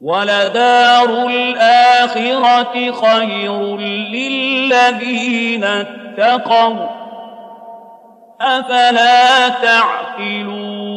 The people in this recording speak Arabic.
ولدار الآخرة خير للذين اتقوا أفلا تعقلون